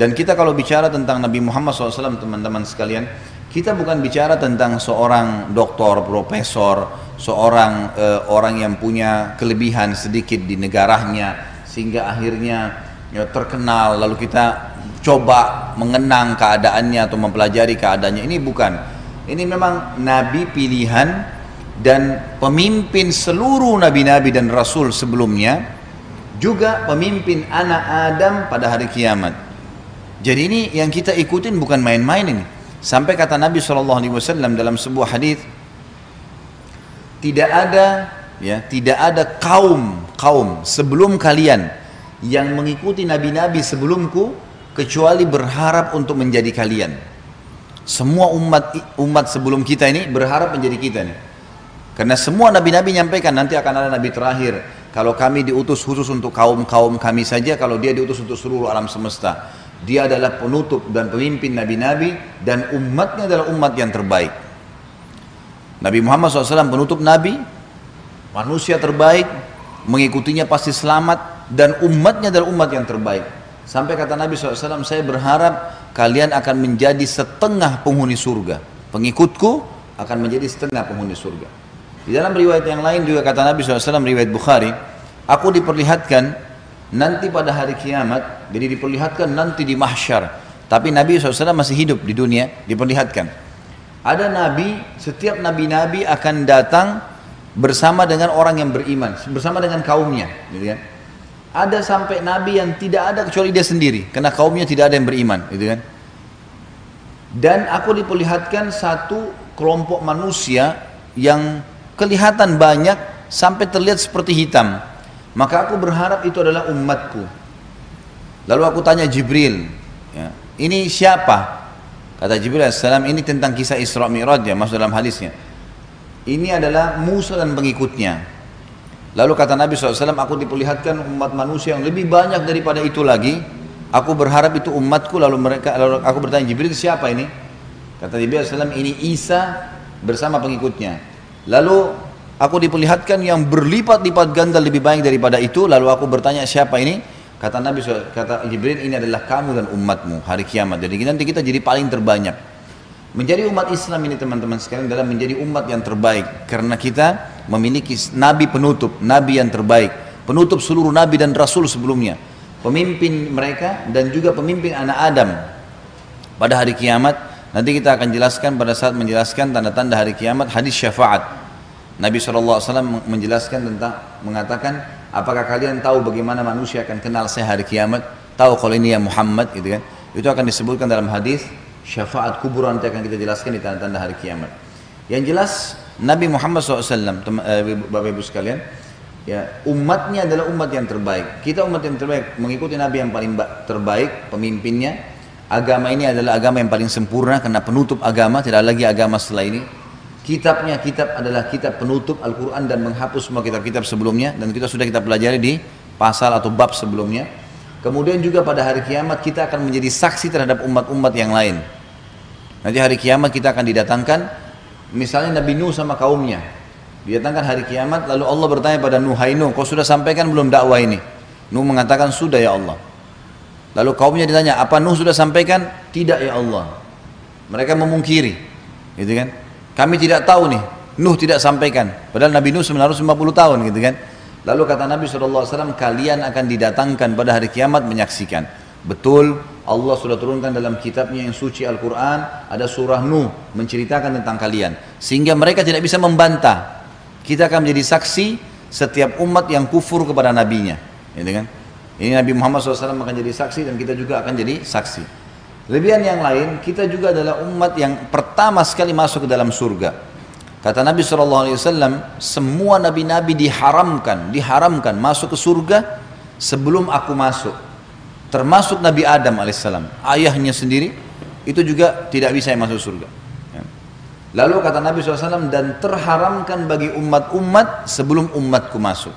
Dan kita kalau bicara tentang Nabi Muhammad SAW teman-teman sekalian, kita bukan bicara tentang seorang doktor, profesor, seorang uh, orang yang punya kelebihan sedikit di negaranya sehingga akhirnya ya, terkenal lalu kita coba mengenang keadaannya atau mempelajari keadaannya. Ini bukan. Ini memang nabi pilihan dan pemimpin seluruh nabi-nabi dan rasul sebelumnya juga pemimpin anak Adam pada hari kiamat jadi ini yang kita ikutin bukan main-main ini. Sampai kata Nabi SAW dalam sebuah hadis tidak ada ya tidak ada kaum kaum sebelum kalian yang mengikuti nabi-nabi sebelumku kecuali berharap untuk menjadi kalian. Semua umat umat sebelum kita ini berharap menjadi kita nih karena semua nabi-nabi nyampaikan nanti akan ada nabi terakhir. Kalau kami diutus khusus untuk kaum-kaum kami saja kalau dia diutus untuk seluruh alam semesta dia adalah penutup dan pemimpin nabi-nabi dan umatnya adalah umat yang terbaik Nabi Muhammad SAW penutup Nabi, manusia terbaik, mengikutinya pasti selamat, dan umatnya adalah umat yang terbaik. Sampai kata Nabi SAW, saya berharap kalian akan menjadi setengah penghuni surga. Pengikutku akan menjadi setengah penghuni surga. Di dalam riwayat yang lain juga kata Nabi SAW, riwayat Bukhari, aku diperlihatkan nanti pada hari kiamat, jadi diperlihatkan nanti di mahsyar. Tapi Nabi SAW masih hidup di dunia, diperlihatkan. Ada nabi, setiap nabi-nabi akan datang bersama dengan orang yang beriman, bersama dengan kaumnya, gitu kan. Ada sampai nabi yang tidak ada kecuali dia sendiri, karena kaumnya tidak ada yang beriman, gitu kan. Dan aku diperlihatkan satu kelompok manusia yang kelihatan banyak sampai terlihat seperti hitam. Maka aku berharap itu adalah umatku. Lalu aku tanya Jibril, ya, ini siapa? Kata Jibril AS ini tentang kisah Isra Mi'raj ya masuk dalam hadisnya. Ini adalah Musa dan pengikutnya. Lalu kata Nabi SAW, aku diperlihatkan umat manusia yang lebih banyak daripada itu lagi. Aku berharap itu umatku. Lalu mereka, lalu aku bertanya Jibril siapa ini? Kata Jibril AS ini Isa bersama pengikutnya. Lalu aku diperlihatkan yang berlipat-lipat ganda lebih banyak daripada itu. Lalu aku bertanya siapa ini? Kata Nabi kata Jibril ini adalah kamu dan umatmu hari kiamat. Jadi nanti kita jadi paling terbanyak. Menjadi umat Islam ini teman-teman sekalian adalah menjadi umat yang terbaik karena kita memiliki nabi penutup, nabi yang terbaik, penutup seluruh nabi dan rasul sebelumnya, pemimpin mereka dan juga pemimpin anak Adam pada hari kiamat. Nanti kita akan jelaskan pada saat menjelaskan tanda-tanda hari kiamat hadis syafaat. Nabi SAW menjelaskan tentang mengatakan Apakah kalian tahu bagaimana manusia akan kenal saya hari kiamat? Tahu kalau ini ya Muhammad gitu kan? Itu akan disebutkan dalam hadis syafaat kubur nanti akan kita jelaskan di tanda-tanda hari kiamat. Yang jelas Nabi Muhammad SAW, eh, Bapak Ibu sekalian, ya umatnya adalah umat yang terbaik. Kita umat yang terbaik mengikuti Nabi yang paling terbaik, pemimpinnya. Agama ini adalah agama yang paling sempurna karena penutup agama, tidak lagi agama setelah ini. Kitabnya kitab adalah kitab penutup Al-Quran dan menghapus semua kitab-kitab sebelumnya dan kita sudah kita pelajari di pasal atau bab sebelumnya. Kemudian juga pada hari kiamat kita akan menjadi saksi terhadap umat-umat yang lain. Nanti hari kiamat kita akan didatangkan misalnya Nabi Nuh sama kaumnya. Didatangkan hari kiamat lalu Allah bertanya pada Nuh, "Hai Nuh, kau sudah sampaikan belum dakwah ini?" Nuh mengatakan, "Sudah ya Allah." Lalu kaumnya ditanya, "Apa Nuh sudah sampaikan?" "Tidak ya Allah." Mereka memungkiri. Gitu kan? Kami tidak tahu nih, Nuh tidak sampaikan. Padahal Nabi Nuh 950 tahun gitu kan. Lalu kata Nabi SAW, kalian akan didatangkan pada hari kiamat menyaksikan. Betul, Allah sudah turunkan dalam kitabnya yang suci Al-Quran, ada surah Nuh menceritakan tentang kalian. Sehingga mereka tidak bisa membantah. Kita akan menjadi saksi setiap umat yang kufur kepada nabinya. Gitu kan? Ini Nabi Muhammad SAW akan jadi saksi dan kita juga akan jadi saksi. Lebihan yang lain, kita juga adalah umat yang pertama sekali masuk ke dalam surga. Kata Nabi SAW, semua nabi-nabi diharamkan, diharamkan masuk ke surga sebelum aku masuk. Termasuk Nabi Adam AS, ayahnya sendiri, itu juga tidak bisa masuk surga. Ya. Lalu kata Nabi SAW, dan terharamkan bagi umat-umat sebelum umatku masuk.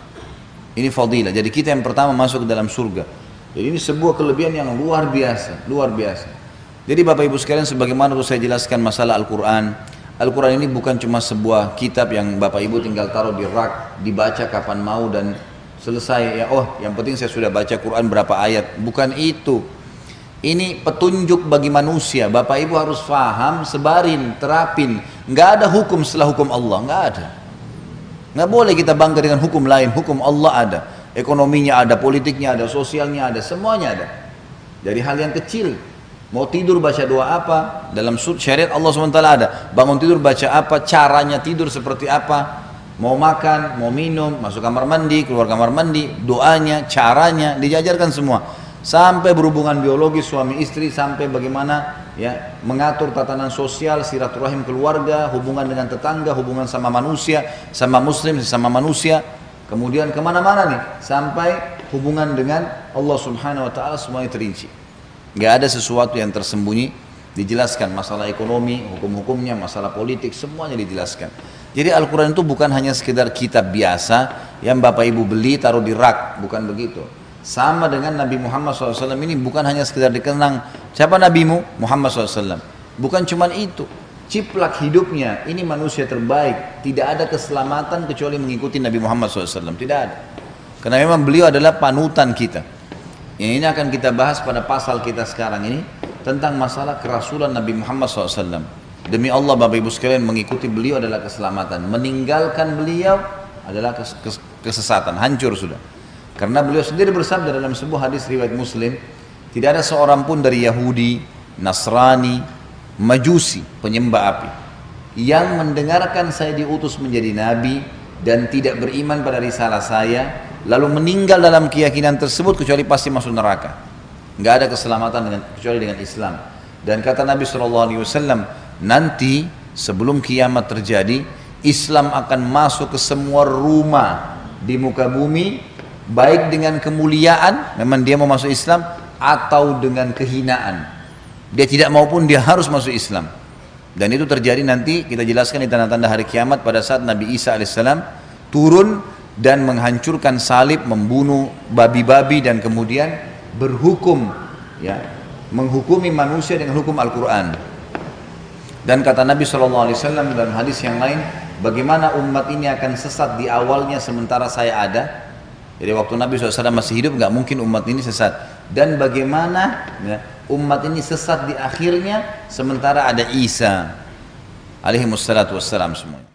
Ini fadilah, jadi kita yang pertama masuk ke dalam surga. Jadi ini sebuah kelebihan yang luar biasa, luar biasa. Jadi Bapak Ibu sekalian sebagaimana saya jelaskan masalah Al-Quran Al-Quran ini bukan cuma sebuah kitab yang Bapak Ibu tinggal taruh di rak Dibaca kapan mau dan selesai ya Oh yang penting saya sudah baca Quran berapa ayat Bukan itu Ini petunjuk bagi manusia. Bapak Ibu harus faham, sebarin, terapin. Nggak ada hukum setelah hukum Allah, nggak ada. Nggak boleh kita bangga dengan hukum lain. Hukum Allah ada. Ekonominya ada, politiknya ada, sosialnya ada, semuanya ada. Dari hal yang kecil. Mau tidur baca doa apa? Dalam syariat Allah SWT ada. Bangun tidur baca apa? Caranya tidur seperti apa? Mau makan, mau minum, masuk kamar mandi, keluar kamar mandi, doanya, caranya, dijajarkan semua sampai berhubungan biologis suami istri sampai bagaimana ya mengatur tatanan sosial silaturahim keluarga hubungan dengan tetangga hubungan sama manusia sama muslim sama manusia kemudian ke mana-mana nih sampai hubungan dengan Allah subhanahu wa taala semuanya terinci nggak ada sesuatu yang tersembunyi dijelaskan masalah ekonomi hukum-hukumnya masalah politik semuanya dijelaskan. Jadi Al-Quran itu bukan hanya sekedar kitab biasa yang Bapak Ibu beli taruh di rak bukan begitu. Sama dengan Nabi Muhammad SAW ini bukan hanya sekedar dikenang siapa nabimu? Muhammad SAW bukan cuma itu ciplak hidupnya ini manusia terbaik. Tidak ada keselamatan kecuali mengikuti Nabi Muhammad SAW tidak ada. Karena memang beliau adalah panutan kita yang ini akan kita bahas pada pasal kita sekarang ini tentang masalah kerasulan Nabi Muhammad SAW demi Allah Bapak Ibu sekalian mengikuti beliau adalah keselamatan. Meninggalkan beliau adalah kesesatan. Hancur sudah. Karena beliau sendiri bersabda dalam sebuah hadis riwayat Muslim, tidak ada seorang pun dari Yahudi, Nasrani, Majusi, penyembah api yang mendengarkan saya diutus menjadi nabi dan tidak beriman pada risalah saya lalu meninggal dalam keyakinan tersebut kecuali pasti masuk neraka. Enggak ada keselamatan dengan kecuali dengan Islam. Dan kata Nabi SAW, nanti sebelum kiamat terjadi, Islam akan masuk ke semua rumah di muka bumi baik dengan kemuliaan memang dia mau masuk Islam atau dengan kehinaan dia tidak maupun dia harus masuk Islam dan itu terjadi nanti kita jelaskan di tanda-tanda hari kiamat pada saat Nabi Isa alaihissalam turun dan menghancurkan salib membunuh babi-babi dan kemudian berhukum ya menghukumi manusia dengan hukum Al-Quran dan kata Nabi SAW dalam hadis yang lain bagaimana umat ini akan sesat di awalnya sementara saya ada jadi waktu Nabi SAW masih hidup nggak mungkin umat ini sesat. Dan bagaimana ya, umat ini sesat di akhirnya sementara ada Isa alaihi wassalam semuanya.